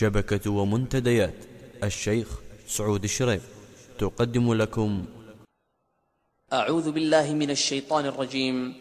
شبكة ومنتديات. الشيخ سعود الشريف. تقدم لكم. أعوذ بالله من الشيطان الرجيم.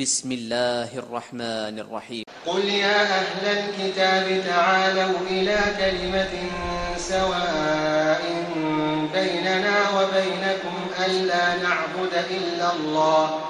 بسم الله الرحمن الرحيم. قل يا أهل الكتاب تعالوا إلى كلمة سواء بيننا وبينكم ألا نعبد إلا الله.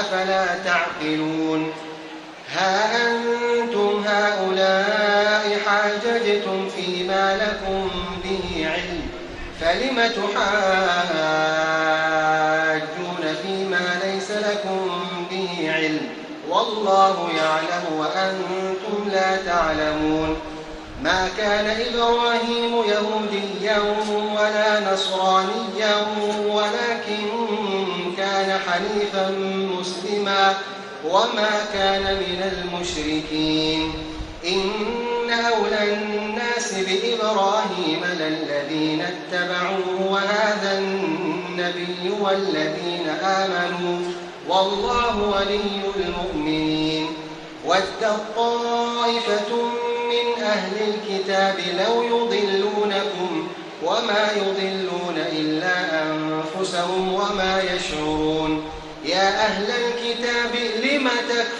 أفلا تعقلون؟ ها أنتم هؤلاء حاججتم فيما لكم به علم فلم تحاجون فيما ليس لكم به علم؟ والله يعلم وأنتم لا تعلمون. ما كان إبراهيم يهوديا ولا نصرانيا ولكن كان حنيفا مسلما وما كان من المشركين. إن أولى الناس بإبراهيم للذين اتبعوه وهذا النبي والذين آمنوا والله ولي المؤمنين. ود طائفة من أهل الكتاب لو يضلونكم وما يضلون إلا أنفسهم وما يشعرون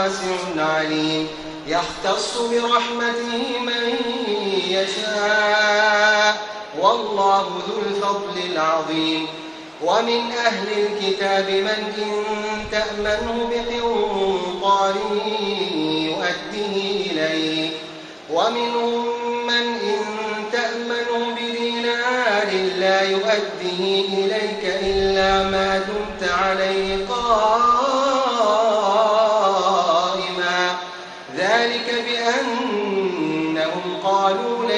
واسع عليم. يختص برحمته من يشاء. والله ذو الفضل العظيم. ومن أهل الكتاب من إن تأمنه بقنطار يؤديه إليه. ومنهم من إن تأمنه بدينار لا يؤديه إليك إلا ما دمت عليه قائما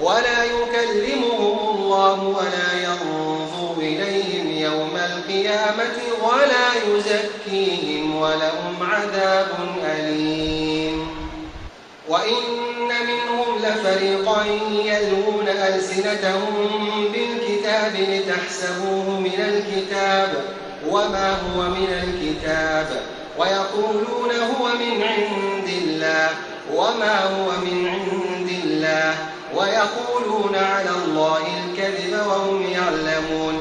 ولا يكلمهم الله ولا ينظر إليهم يوم القيامة ولا يزكيهم ولهم عذاب أليم. وإن منهم لفريقا يلون ألسنتهم بالكتاب لتحسبوه من الكتاب وما هو من الكتاب ويقولون هو من عند الله وما هو من عند الله ويقولون على الله الكذب وهم يعلمون.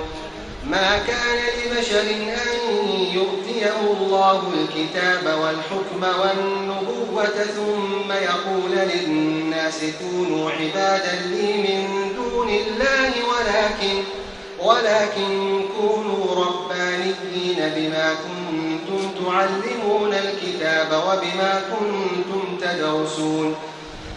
ما كان لبشر أن يؤتيه الله الكتاب والحكم والنبوة ثم يقول للناس كونوا عبادا لي من دون الله ولكن ولكن كونوا ربانيين بما كنتم تعلمون الكتاب وبما كنتم تدرسون.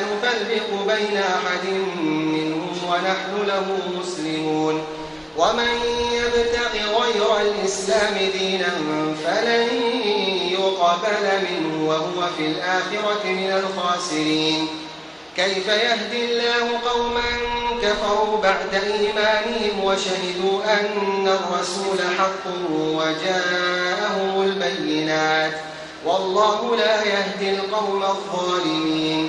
لا نفرق بين أحد منهم ونحن له مسلمون. ومن يبتغ غير الإسلام دينا فلن يقبل منه وهو في الآخرة من الخاسرين. كيف يهدي الله قوما كفروا بعد إيمانهم وشهدوا أن الرسول حق وجاءهم البينات؟ والله لا يهدي القوم الظالمين.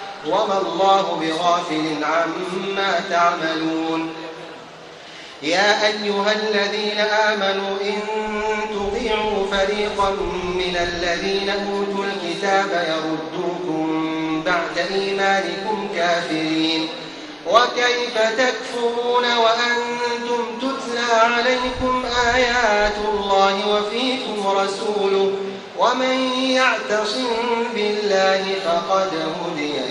وما الله بغافل عما تعملون. يا أيها الذين آمنوا إن تطيعوا فريقا من الذين أوتوا الكتاب يردوكم بعد إيمانكم كافرين. وكيف تكفرون وأنتم تتلى عليكم آيات الله وفيكم رسوله ومن يعتصم بالله فقد هدي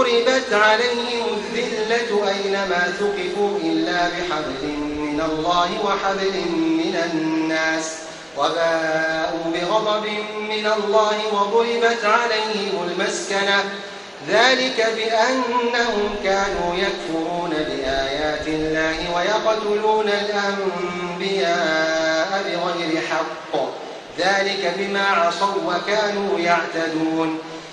ضربت عليهم الذلة أينما ثقفوا إلا بحبل من الله وحبل من الناس وباءوا بغضب من الله وضربت عليهم المسكنة. ذلك بأنهم كانوا يكفرون بآيات الله ويقتلون الأنبياء بغير حق. ذلك بما عصوا وكانوا يعتدون.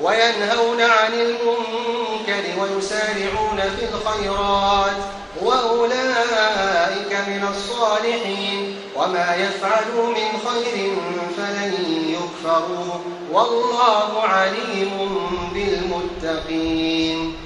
وينهون عن المنكر ويسارعون في الخيرات وأولئك من الصالحين وما يفعلوا من خير فلن يكفروا. والله عليم بالمتقين.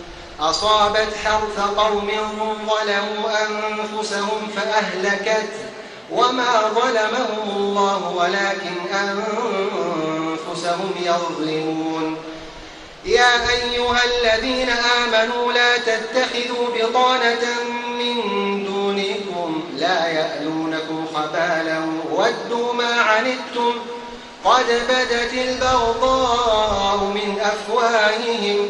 أصابت حرث قوم ظلموا أنفسهم فأهلكت وما ظلمهم الله ولكن أنفسهم يظلمون. يا أيها الذين آمنوا لا تتخذوا بطانة من دونكم لا يألونكم خبالا ودوا ما عنتم قد بدت البغضاء من أفواههم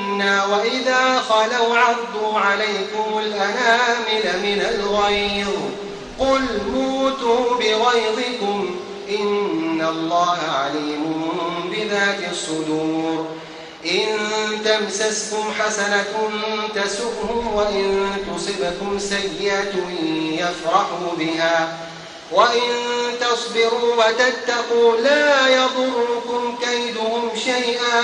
وإذا خلوا عضوا عليكم الأنامل من الغيظ قل موتوا بغيظكم إن الله عليم بذات الصدور إن تمسسكم حسنة تسؤهم وإن تصبكم سيئة يفرحوا بها وإن تصبروا وتتقوا لا يضركم كيدهم شيئا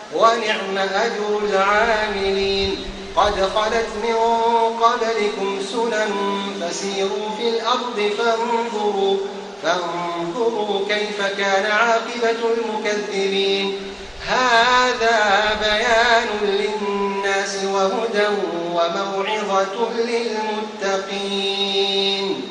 ونعم أجر العاملين. قد خلت من قبلكم سنن فسيروا في الأرض فانظروا فانظروا كيف كان عاقبة المكذبين. هذا بيان للناس وهدى وموعظة للمتقين.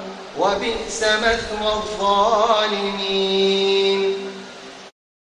وبئس مثوى الظالمين.